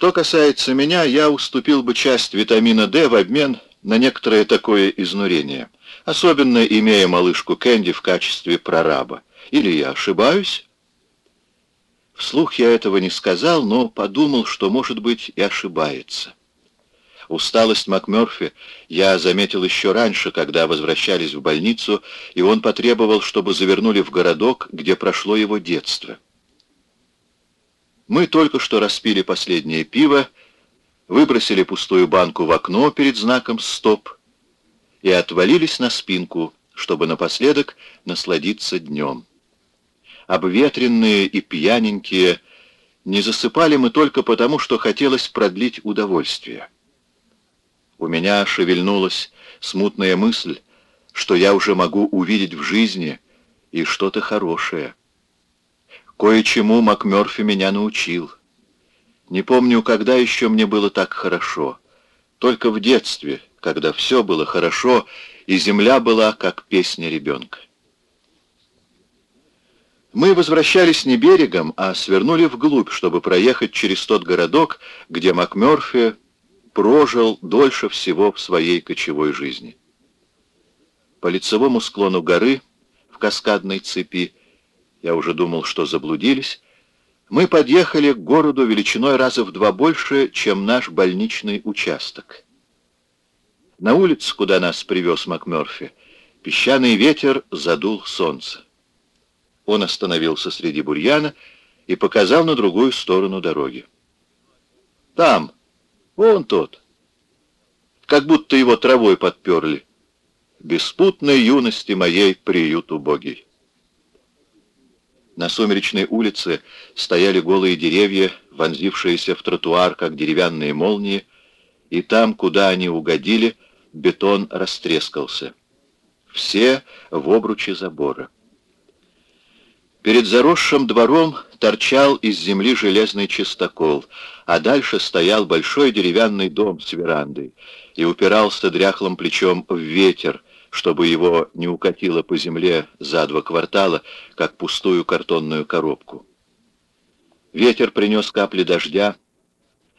Что касается меня, я уступил бы часть витамина D в обмен на некоторое такое изнурение, особенно имея малышку Кэнди в качестве прораба. Или я ошибаюсь? Вслух я этого не сказал, но подумал, что, может быть, и ошибается. Усталость МакМёрфи я заметил еще раньше, когда возвращались в больницу, и он потребовал, чтобы завернули в городок, где прошло его детство. Мы только что распили последнее пиво, выбросили пустую банку в окно перед знаком «Стоп» и отвалились на спинку, чтобы напоследок насладиться днем. Обветренные и пьяненькие, не засыпали мы только потому, что хотелось продлить удовольствие. У меня шевельнулась смутная мысль, что я уже могу увидеть в жизни и что-то хорошее. Кое-чему МакМёрфи меня научил. Не помню, когда еще мне было так хорошо. Только в детстве, когда все было хорошо, и земля была, как песня ребенка. Мы возвращались не берегом, а свернули вглубь, чтобы проехать через тот городок, где МакМёрфи прожил дольше всего в своей кочевой жизни. По лицевому склону горы, в каскадной цепи, я уже думал, что заблудились, мы подъехали к городу величиной раза в два больше, чем наш больничный участок. На улице, куда нас привез МакМёрфи, песчаный ветер задул солнце. Он остановился среди бурьяна и показал на другую сторону дороги. «Там, вон тот, как будто его травой подперли. Беспутной юности моей приют убогий». На сумеречной улице стояли голые деревья, вонзившиеся в тротуар, как деревянные молнии, и там, куда они угодили, бетон растрескался. Все в обруче забора. Перед заросшим двором торчал из земли железный чистокол, а дальше стоял большой деревянный дом с верандой и упирался дряхлым плечом в ветер, чтобы его не укатило по земле за два квартала, как пустую картонную коробку. Ветер принес капли дождя,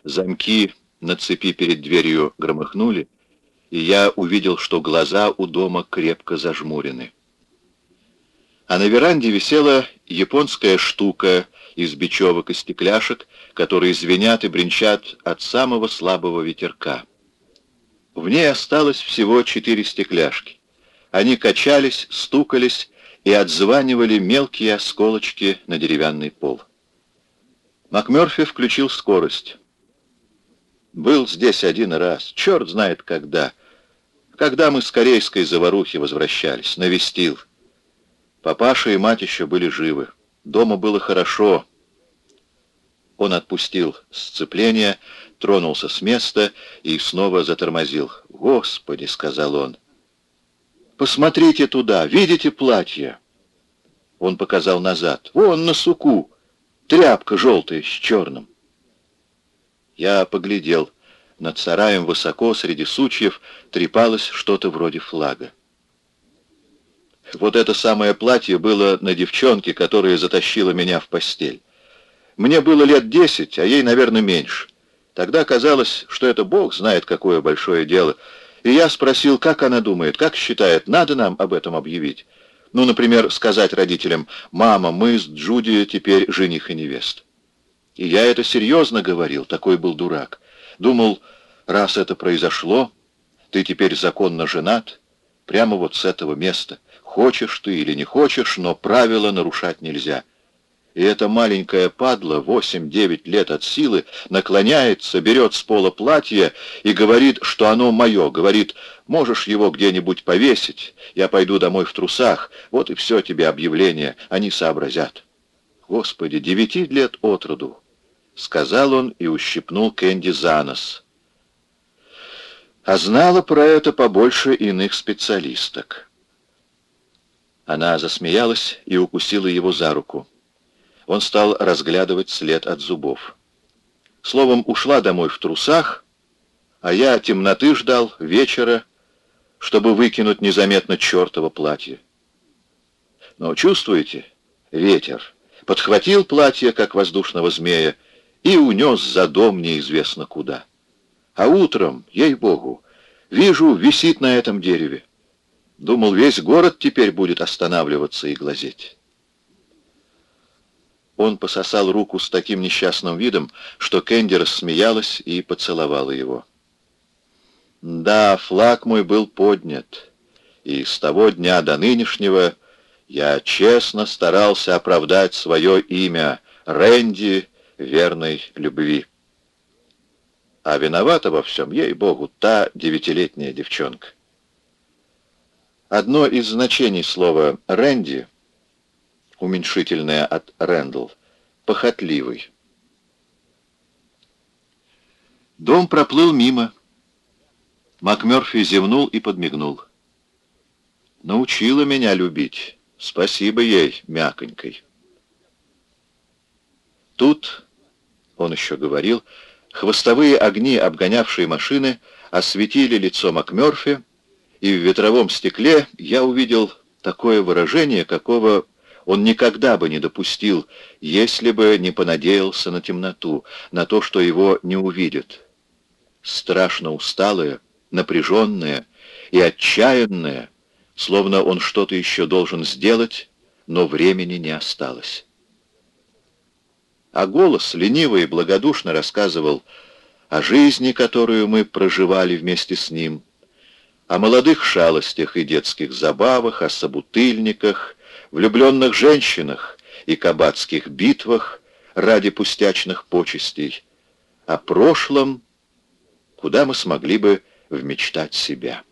замки на цепи перед дверью громыхнули, и я увидел, что глаза у дома крепко зажмурены. А на веранде висела японская штука из бечевок и стекляшек, которые звенят и бренчат от самого слабого ветерка. В ней осталось всего четыре стекляшки. Они качались, стукались и отзванивали мелкие осколочки на деревянный пол. МакМёрфи включил скорость. Был здесь один раз, черт знает когда. Когда мы с корейской заварухи возвращались, навестил. Папаша и мать еще были живы. Дома было хорошо. Он отпустил сцепление, тронулся с места и снова затормозил. «Господи!» — сказал он. Посмотрите туда, видите платье?» Он показал назад. «Вон на суку, тряпка желтая с черным». Я поглядел. Над сараем высоко, среди сучьев, трепалось что-то вроде флага. Вот это самое платье было на девчонке, которая затащила меня в постель. Мне было лет десять, а ей, наверное, меньше. Тогда казалось, что это Бог знает, какое большое дело — и я спросил, как она думает, как считает, надо нам об этом объявить. Ну, например, сказать родителям, «Мама, мы с Джуди теперь жених и невест». И я это серьезно говорил, такой был дурак. Думал, раз это произошло, ты теперь законно женат, прямо вот с этого места. Хочешь ты или не хочешь, но правила нарушать нельзя. И эта маленькая падла, 8-9 лет от силы, наклоняется, берет с пола платье и говорит, что оно мое. Говорит, можешь его где-нибудь повесить, я пойду домой в трусах. Вот и все тебе объявление, они сообразят. Господи, девяти лет от роду, сказал он и ущипнул Кэнди за нос. А знала про это побольше иных специалисток. Она засмеялась и укусила его за руку. Он стал разглядывать след от зубов. Словом, ушла домой в трусах, а я темноты ждал, вечера, чтобы выкинуть незаметно чертово платье. Но чувствуете, ветер подхватил платье, как воздушного змея, и унес за дом неизвестно куда. А утром, ей-богу, вижу, висит на этом дереве. Думал, весь город теперь будет останавливаться и глазеть. Он пососал руку с таким несчастным видом, что Кэнди рассмеялась и поцеловала его. Да, флаг мой был поднят, и с того дня до нынешнего я честно старался оправдать свое имя Рэнди верной любви. А виновата во всем, ей-богу, та девятилетняя девчонка. Одно из значений слова «Рэнди» уменьшительное от Рэндл, похотливый. Дом проплыл мимо. МакМёрфи зевнул и подмигнул. Научила меня любить. Спасибо ей, мяконькой. Тут, он еще говорил, хвостовые огни, обгонявшие машины, осветили лицо МакМёрфи, и в ветровом стекле я увидел такое выражение, какого он никогда бы не допустил, если бы не понадеялся на темноту, на то, что его не увидят. Страшно усталое, напряженное и отчаянное, словно он что-то еще должен сделать, но времени не осталось. А голос лениво и благодушно рассказывал о жизни, которую мы проживали вместе с ним, о молодых шалостях и детских забавах, о собутыльниках, влюбленных женщинах и кабацких битвах ради пустячных почестей, о прошлом, куда мы смогли бы вмечтать себя.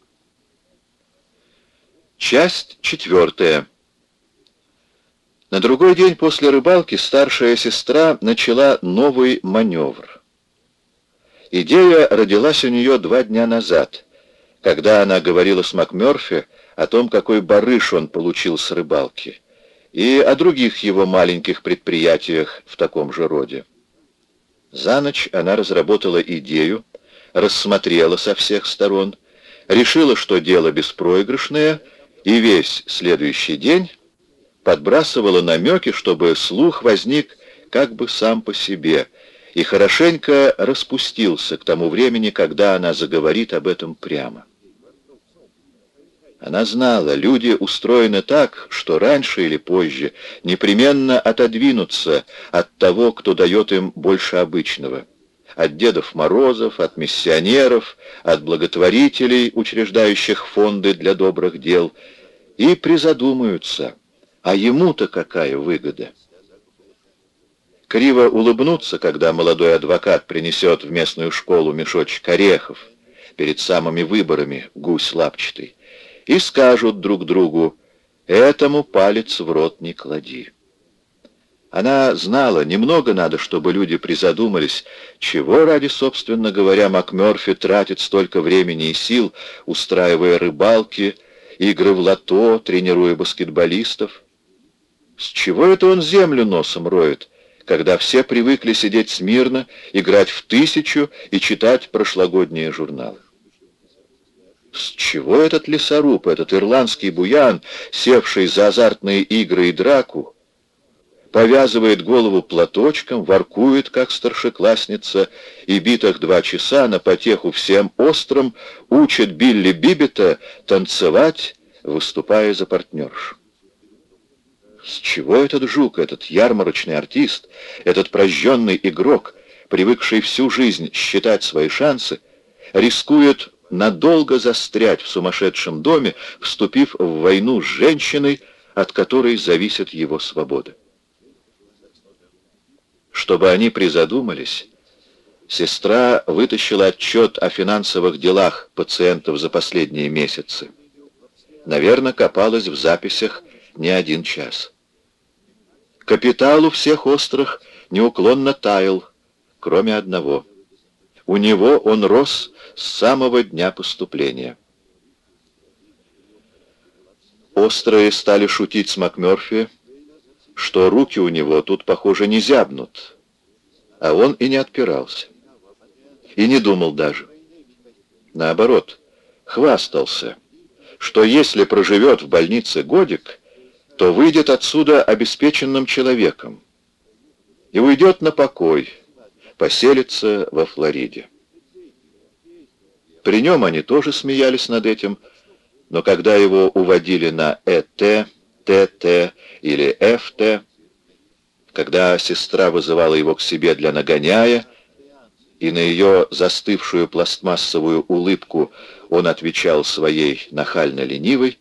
Часть четвертая. На другой день после рыбалки старшая сестра начала новый маневр. Идея родилась у нее два дня назад, когда она говорила с МакМёрфи о том, какой барыш он получил с рыбалки, и о других его маленьких предприятиях в таком же роде. За ночь она разработала идею, рассмотрела со всех сторон, решила, что дело беспроигрышное, и весь следующий день подбрасывала намеки, чтобы слух возник как бы сам по себе, и хорошенько распустился к тому времени, когда она заговорит об этом прямо. Она знала, люди устроены так, что раньше или позже непременно отодвинутся от того, кто дает им больше обычного. От Дедов Морозов, от миссионеров, от благотворителей, учреждающих фонды для добрых дел, и призадумаются, а ему-то какая выгода? Криво улыбнуться, когда молодой адвокат принесет в местную школу мешочек орехов перед самыми выборами, гусь лапчатый и скажут друг другу «этому палец в рот не клади». Она знала, немного надо, чтобы люди призадумались, чего ради, собственно говоря, МакМёрфи тратит столько времени и сил, устраивая рыбалки, игры в лото, тренируя баскетболистов. С чего это он землю носом роет, когда все привыкли сидеть смирно, играть в тысячу и читать прошлогодние журналы? С чего этот лесоруб, этот ирландский буян, севший за азартные игры и драку, повязывает голову платочком, воркует, как старшеклассница, и битых два часа на потеху всем острым учит Билли Бибета танцевать, выступая за партнерш. С чего этот жук, этот ярмарочный артист, этот прожженный игрок, привыкший всю жизнь считать свои шансы, рискует надолго застрять в сумасшедшем доме, вступив в войну с женщиной, от которой зависит его свобода. Чтобы они призадумались, сестра вытащила отчет о финансовых делах пациентов за последние месяцы. Наверное, копалась в записях не один час. Капитал у всех острых неуклонно таял, кроме одного. У него он рос с самого дня поступления. Острые стали шутить с МакМёрфи, что руки у него тут, похоже, не зябнут, а он и не отпирался. И не думал даже. Наоборот, хвастался, что если проживет в больнице годик, то выйдет отсюда обеспеченным человеком и уйдет на покой, поселится во Флориде. При нем они тоже смеялись над этим, но когда его уводили на ЭТ, ТТ или ФТ, когда сестра вызывала его к себе для нагоняя, и на ее застывшую пластмассовую улыбку он отвечал своей нахально-ленивой,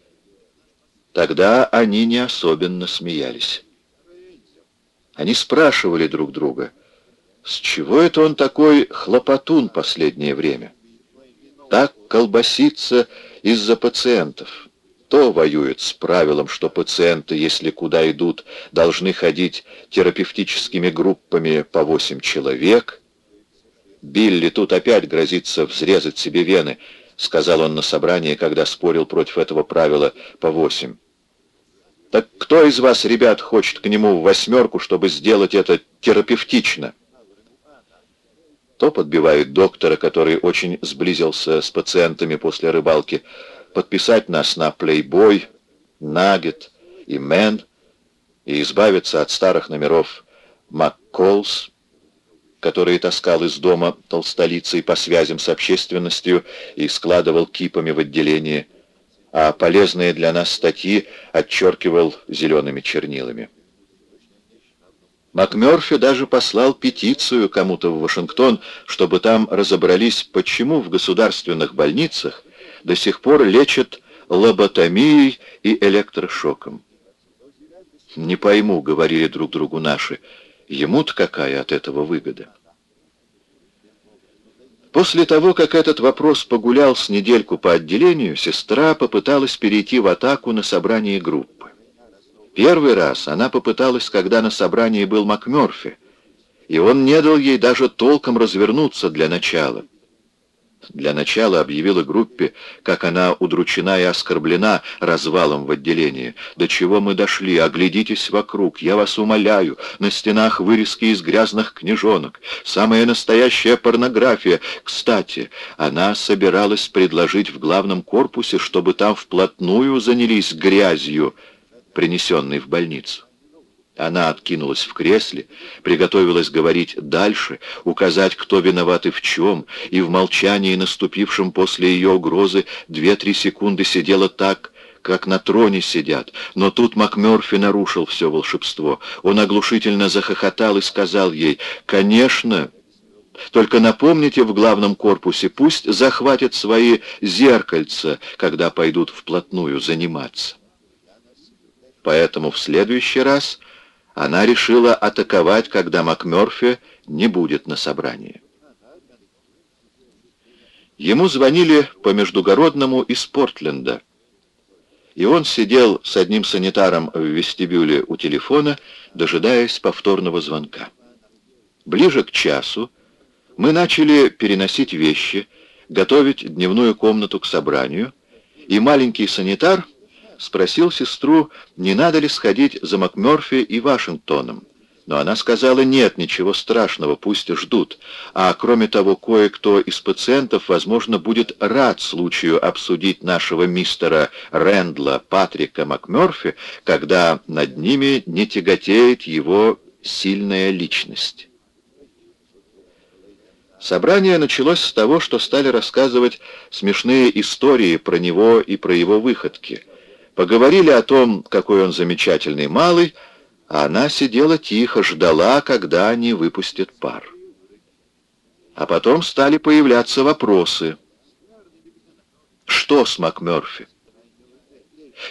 тогда они не особенно смеялись. Они спрашивали друг друга, с чего это он такой хлопотун последнее время? Так колбасится из-за пациентов. То воюет с правилом, что пациенты, если куда идут, должны ходить терапевтическими группами по восемь человек. Билли тут опять грозится взрезать себе вены, сказал он на собрании, когда спорил против этого правила по восемь. Так кто из вас, ребят, хочет к нему в восьмерку, чтобы сделать это терапевтично? То подбивают доктора, который очень сблизился с пациентами после рыбалки, подписать нас на Playboy, Nugget и Man и избавиться от старых номеров McCalls, которые таскал из дома толстолицей по связям с общественностью и складывал кипами в отделении а полезные для нас статьи отчеркивал зелеными чернилами. МакМёрфи даже послал петицию кому-то в Вашингтон, чтобы там разобрались, почему в государственных больницах до сих пор лечат лоботомией и электрошоком. «Не пойму», — говорили друг другу наши, — «ему-то какая от этого выгода?» После того, как этот вопрос погулял с недельку по отделению, сестра попыталась перейти в атаку на собрании группы. Первый раз она попыталась, когда на собрании был МакМёрфи, и он не дал ей даже толком развернуться для начала для начала объявила группе, как она удручена и оскорблена развалом в отделении. «До чего мы дошли? Оглядитесь вокруг, я вас умоляю. На стенах вырезки из грязных книжонок. Самая настоящая порнография. Кстати, она собиралась предложить в главном корпусе, чтобы там вплотную занялись грязью, принесенной в больницу. Она откинулась в кресле, приготовилась говорить дальше, указать, кто виноват и в чем, и в молчании, наступившем после ее угрозы, две-три секунды сидела так, как на троне сидят. Но тут МакМёрфи нарушил все волшебство. Он оглушительно захохотал и сказал ей, «Конечно, только напомните в главном корпусе, пусть захватят свои зеркальца, когда пойдут вплотную заниматься». Поэтому в следующий раз она решила атаковать, когда МакМёрфи не будет на собрании. Ему звонили по междугородному из Портленда, и он сидел с одним санитаром в вестибюле у телефона, дожидаясь повторного звонка. Ближе к часу мы начали переносить вещи, готовить дневную комнату к собранию, и маленький санитар — спросил сестру, не надо ли сходить за МакМёрфи и Вашингтоном. Но она сказала, нет, ничего страшного, пусть ждут. А кроме того, кое-кто из пациентов, возможно, будет рад случаю обсудить нашего мистера Рэндла Патрика МакМёрфи, когда над ними не тяготеет его сильная личность. Собрание началось с того, что стали рассказывать смешные истории про него и про его выходки — Поговорили о том, какой он замечательный малый, а она сидела тихо, ждала, когда они выпустят пар. А потом стали появляться вопросы. Что с МакМёрфи?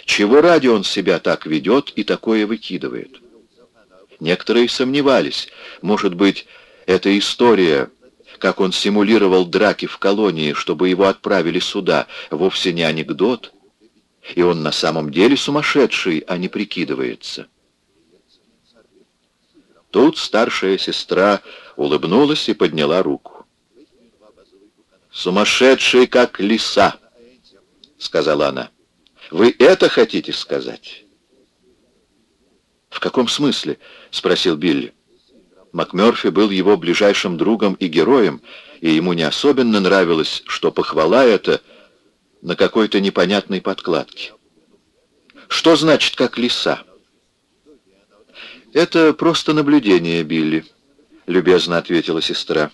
Чего ради он себя так ведет и такое выкидывает? Некоторые сомневались. Может быть, эта история, как он симулировал драки в колонии, чтобы его отправили сюда, вовсе не анекдот, и он на самом деле сумасшедший, а не прикидывается. Тут старшая сестра улыбнулась и подняла руку. «Сумасшедший, как лиса», — сказала она. «Вы это хотите сказать?» «В каком смысле?» — спросил Билли. МакМёрфи был его ближайшим другом и героем, и ему не особенно нравилось, что похвала эта — на какой-то непонятной подкладке. Что значит «как лиса»? Это просто наблюдение, Билли. любезно ответила сестра.